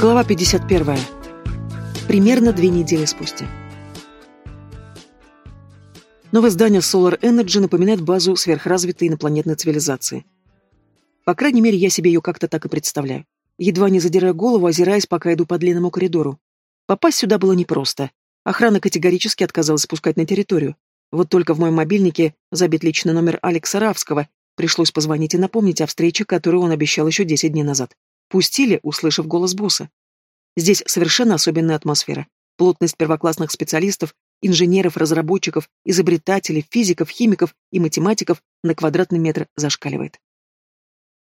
Глава 51. Примерно две недели спустя. Новое здание Solar Energy напоминает базу сверхразвитой инопланетной цивилизации. По крайней мере, я себе ее как-то так и представляю. Едва не задирая голову, озираясь, пока иду по длинному коридору. Попасть сюда было непросто. Охрана категорически отказалась спускать на территорию. Вот только в моем мобильнике забит личный номер Алекса Равского. Пришлось позвонить и напомнить о встрече, которую он обещал еще 10 дней назад. Пустили, услышав голос босса. Здесь совершенно особенная атмосфера. Плотность первоклассных специалистов, инженеров, разработчиков, изобретателей, физиков, химиков и математиков на квадратный метр зашкаливает.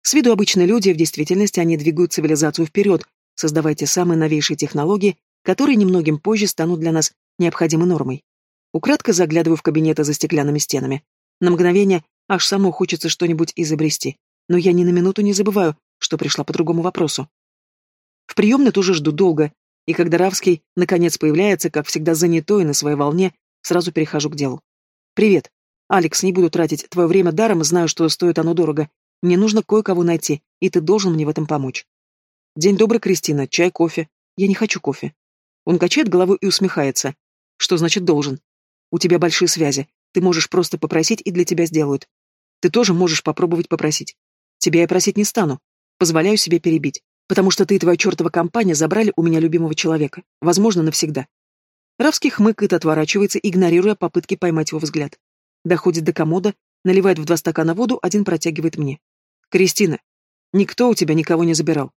С виду обычные люди, в действительности они двигают цивилизацию вперед, создавая те самые новейшие технологии, которые немногим позже станут для нас необходимой нормой. Украдко заглядываю в кабинеты за стеклянными стенами. На мгновение аж само хочется что-нибудь изобрести, но я ни на минуту не забываю, что пришла по другому вопросу. В приемной тоже жду долго, и когда Равский наконец появляется, как всегда занятой на своей волне, сразу перехожу к делу. «Привет. Алекс, не буду тратить твое время даром, знаю, что стоит оно дорого. Мне нужно кое-кого найти, и ты должен мне в этом помочь». «День добрый, Кристина. Чай, кофе. Я не хочу кофе». Он качает головой и усмехается. «Что значит должен? У тебя большие связи. Ты можешь просто попросить, и для тебя сделают. Ты тоже можешь попробовать попросить. Тебя я просить не стану. Позволяю себе перебить. Потому что ты и твоя чертова компания забрали у меня любимого человека. Возможно, навсегда. Равский хмыкает, отворачивается, игнорируя попытки поймать его взгляд. Доходит до комода, наливает в два стакана воду, один протягивает мне. «Кристина, никто у тебя никого не забирал.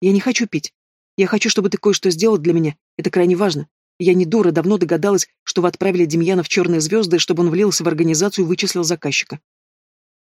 Я не хочу пить. Я хочу, чтобы ты кое-что сделал для меня. Это крайне важно. Я не дура, давно догадалась, что вы отправили Демьяна в черные звезды, чтобы он влился в организацию и вычислил заказчика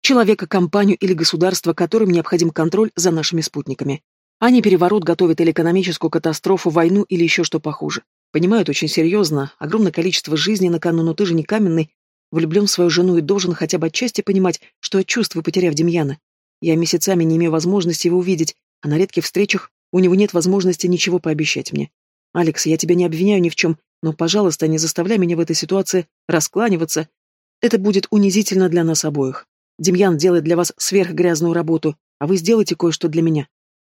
человека, компанию или государство, которым необходим контроль за нашими спутниками. Они переворот готовят или экономическую катастрофу, войну или еще что похуже. Понимают очень серьезно, огромное количество жизней на кону, но ты же не каменный, влюблен в свою жену и должен хотя бы отчасти понимать, что я чувствую, потеряв Демьяна. Я месяцами не имею возможности его увидеть, а на редких встречах у него нет возможности ничего пообещать мне. Алекс, я тебя не обвиняю ни в чем, но, пожалуйста, не заставляй меня в этой ситуации раскланиваться. Это будет унизительно для нас обоих. Демьян делает для вас сверхгрязную работу, а вы сделаете кое-что для меня.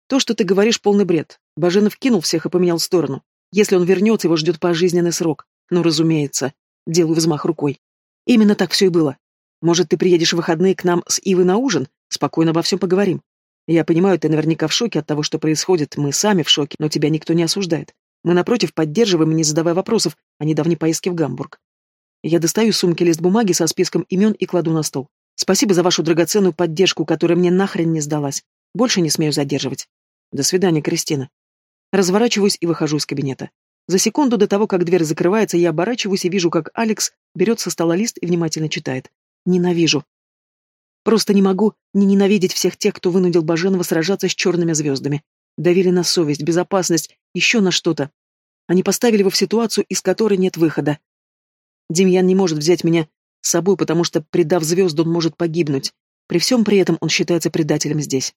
То, что ты говоришь, полный бред. Баженов кинул всех и поменял сторону. Если он вернется, его ждет пожизненный срок. Ну, разумеется. Делаю взмах рукой. Именно так все и было. Может, ты приедешь в выходные к нам с Ивой на ужин? Спокойно обо всем поговорим. Я понимаю, ты наверняка в шоке от того, что происходит. Мы сами в шоке, но тебя никто не осуждает. Мы, напротив, поддерживаем, не задавая вопросов о недавней поездке в Гамбург. Я достаю сумки лист бумаги со списком имен и кладу на стол. Спасибо за вашу драгоценную поддержку, которая мне нахрен не сдалась. Больше не смею задерживать. До свидания, Кристина. Разворачиваюсь и выхожу из кабинета. За секунду до того, как дверь закрывается, я оборачиваюсь и вижу, как Алекс берет со стола лист и внимательно читает. Ненавижу. Просто не могу не ненавидеть всех тех, кто вынудил Баженова сражаться с черными звездами. Давили на совесть, безопасность, еще на что-то. Они поставили его в ситуацию, из которой нет выхода. Демьян не может взять меня собой, потому что, предав звезду, он может погибнуть. При всем при этом он считается предателем здесь.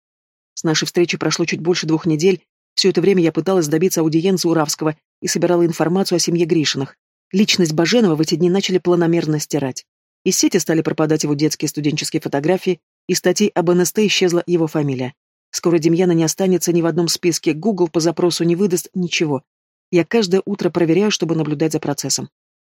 С нашей встречи прошло чуть больше двух недель. Все это время я пыталась добиться аудиенции у Равского и собирала информацию о семье Гришиных. Личность Баженова в эти дни начали планомерно стирать. Из сети стали пропадать его детские студенческие фотографии, из статей об НСТ исчезла его фамилия. Скоро Демьяна не останется ни в одном списке, Google по запросу не выдаст ничего. Я каждое утро проверяю, чтобы наблюдать за процессом.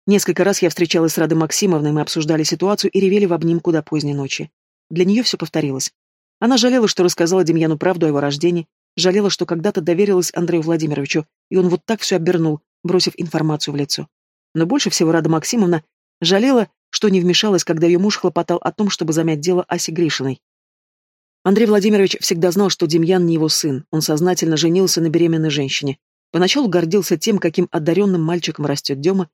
Несколько раз я встречалась с Радой Максимовной, мы обсуждали ситуацию и ревели в обнимку до поздней ночи. Для нее все повторилось. Она жалела, что рассказала Демьяну правду о его рождении, жалела, что когда-то доверилась Андрею Владимировичу, и он вот так все обернул, бросив информацию в лицо. Но больше всего Рада Максимовна жалела, что не вмешалась, когда ее муж хлопотал о том, чтобы замять дело Аси Гришиной. Андрей Владимирович всегда знал, что Демьян не его сын, он сознательно женился на беременной женщине. Поначалу гордился тем, каким одаренным мальчиком растет Дема,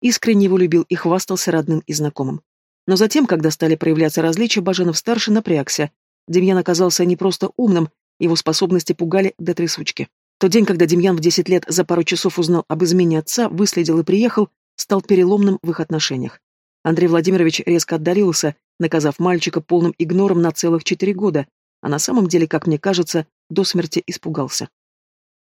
искренне его любил и хвастался родным и знакомым. Но затем, когда стали проявляться различия, Баженов-старший напрягся. Демьян оказался не просто умным, его способности пугали до трясучки. Тот день, когда Демьян в 10 лет за пару часов узнал об измене отца, выследил и приехал, стал переломным в их отношениях. Андрей Владимирович резко отдалился, наказав мальчика полным игнором на целых четыре года, а на самом деле, как мне кажется, до смерти испугался.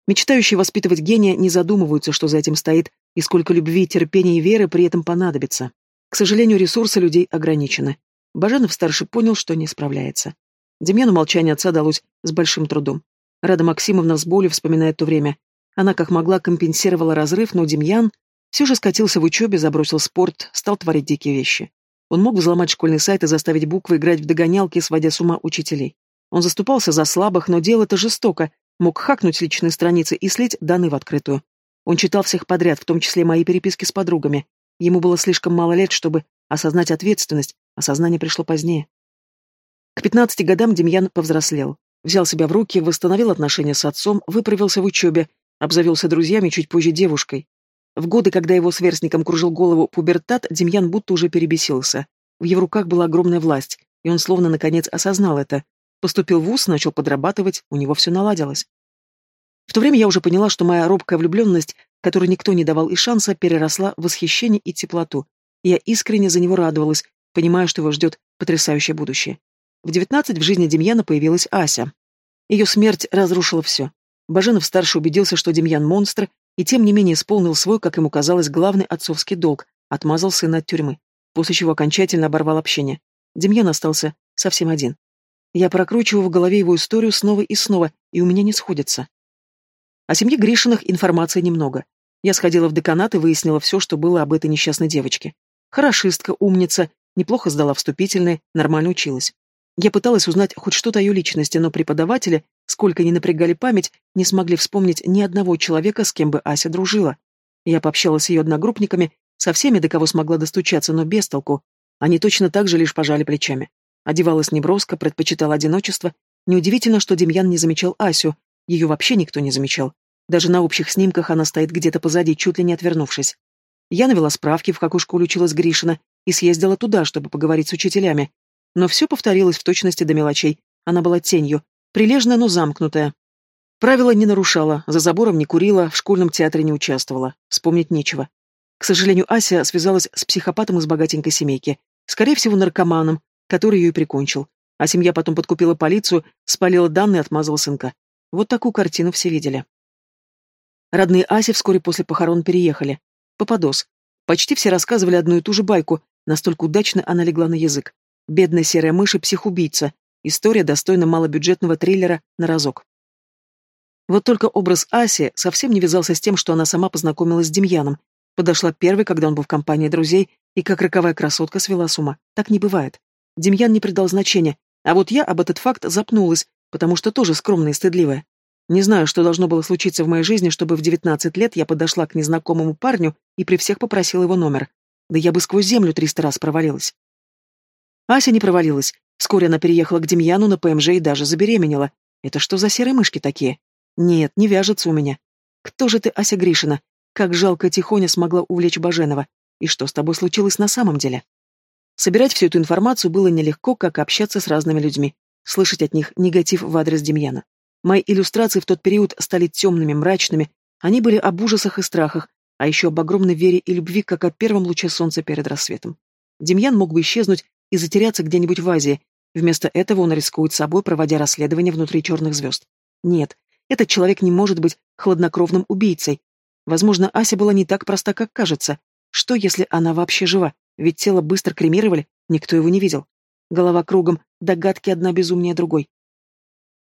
Мечтающие воспитывать гения не задумываются, что за этим стоит, и сколько любви, терпения и веры при этом понадобится. К сожалению, ресурсы людей ограничены. Баженов-старший понял, что не справляется. Демьяну молчание отца далось с большим трудом. Рада Максимовна с болью вспоминает то время. Она как могла компенсировала разрыв, но Демьян все же скатился в учебе, забросил спорт, стал творить дикие вещи. Он мог взломать школьный сайт и заставить буквы играть в догонялки, сводя с ума учителей. Он заступался за слабых, но делал это жестоко, мог хакнуть личные страницы и слить данные в открытую. Он читал всех подряд, в том числе мои переписки с подругами. Ему было слишком мало лет, чтобы осознать ответственность, осознание пришло позднее. К пятнадцати годам Демьян повзрослел. Взял себя в руки, восстановил отношения с отцом, выправился в учебе, обзавелся друзьями чуть позже девушкой. В годы, когда его сверстникам кружил голову пубертат, Демьян будто уже перебесился. В его руках была огромная власть, и он словно наконец осознал это. Поступил в ВУЗ, начал подрабатывать, у него все наладилось. В то время я уже поняла, что моя робкая влюбленность, которой никто не давал и шанса, переросла в восхищение и теплоту. Я искренне за него радовалась, понимая, что его ждет потрясающее будущее. В девятнадцать в жизни Демьяна появилась Ася. Ее смерть разрушила все. Баженов-старший убедился, что Демьян монстр, и тем не менее исполнил свой, как ему казалось, главный отцовский долг, отмазал сына от тюрьмы, после чего окончательно оборвал общение. Демьян остался совсем один. Я прокручиваю в голове его историю снова и снова, и у меня не сходится. О семье Гришиных информации немного. Я сходила в деканат и выяснила все, что было об этой несчастной девочке. Хорошистка, умница, неплохо сдала вступительные, нормально училась. Я пыталась узнать хоть что-то о ее личности, но преподаватели, сколько ни напрягали память, не смогли вспомнить ни одного человека, с кем бы Ася дружила. Я пообщалась с ее одногруппниками, со всеми, до кого смогла достучаться, но без толку. Они точно так же лишь пожали плечами. Одевалась неброско, предпочитала одиночество. Неудивительно, что Демьян не замечал Асю, ее вообще никто не замечал. Даже на общих снимках она стоит где-то позади, чуть ли не отвернувшись. Я навела справки, в какую школу училась Гришина, и съездила туда, чтобы поговорить с учителями. Но все повторилось в точности до мелочей. Она была тенью, прилежная, но замкнутая. Правила не нарушала, за забором не курила, в школьном театре не участвовала. Вспомнить нечего. К сожалению, Ася связалась с психопатом из богатенькой семейки. Скорее всего, наркоманом, который ее и прикончил. А семья потом подкупила полицию, спалила данные отмазала сынка. Вот такую картину все видели. Родные Аси вскоре после похорон переехали. Попадос. Почти все рассказывали одну и ту же байку, настолько удачно она легла на язык. Бедная серая мышь и психубийца. История достойна малобюджетного триллера на разок. Вот только образ Аси совсем не вязался с тем, что она сама познакомилась с Демьяном. Подошла первой, когда он был в компании друзей, и как роковая красотка свела с ума. Так не бывает. Демьян не придал значения, а вот я об этот факт запнулась, потому что тоже скромная и стыдливая. Не знаю, что должно было случиться в моей жизни, чтобы в 19 лет я подошла к незнакомому парню и при всех попросила его номер. Да я бы сквозь землю триста раз провалилась. Ася не провалилась. Вскоре она переехала к Демьяну на ПМЖ и даже забеременела. Это что за серые мышки такие? Нет, не вяжется у меня. Кто же ты, Ася Гришина? Как жалко Тихоня смогла увлечь Баженова. И что с тобой случилось на самом деле? Собирать всю эту информацию было нелегко, как общаться с разными людьми слышать от них негатив в адрес Демьяна. Мои иллюстрации в тот период стали темными, мрачными, они были об ужасах и страхах, а еще об огромной вере и любви, как о первом луче солнца перед рассветом. Демьян мог бы исчезнуть и затеряться где-нибудь в Азии, вместо этого он рискует собой, проводя расследование внутри черных звезд. Нет, этот человек не может быть хладнокровным убийцей. Возможно, Ася была не так проста, как кажется. Что, если она вообще жива? Ведь тело быстро кремировали, никто его не видел. Голова кругом, догадки одна безумнее другой.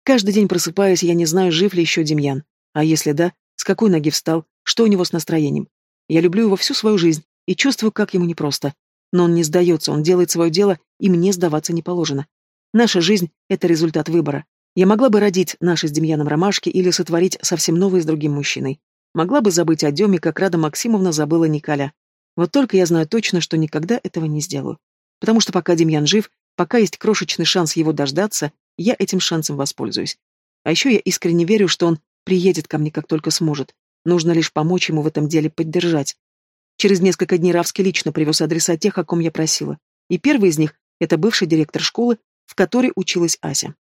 Каждый день просыпаясь, я не знаю, жив ли еще Демьян. А если да, с какой ноги встал, что у него с настроением. Я люблю его всю свою жизнь и чувствую, как ему непросто. Но он не сдается, он делает свое дело, и мне сдаваться не положено. Наша жизнь — это результат выбора. Я могла бы родить наши с Демьяном ромашки или сотворить совсем новое с другим мужчиной. Могла бы забыть о Деме, как Рада Максимовна забыла Николя. Вот только я знаю точно, что никогда этого не сделаю. Потому что пока Демьян жив, Пока есть крошечный шанс его дождаться, я этим шансом воспользуюсь. А еще я искренне верю, что он приедет ко мне как только сможет. Нужно лишь помочь ему в этом деле поддержать. Через несколько дней Равский лично привез адреса тех, о ком я просила. И первый из них — это бывший директор школы, в которой училась Ася.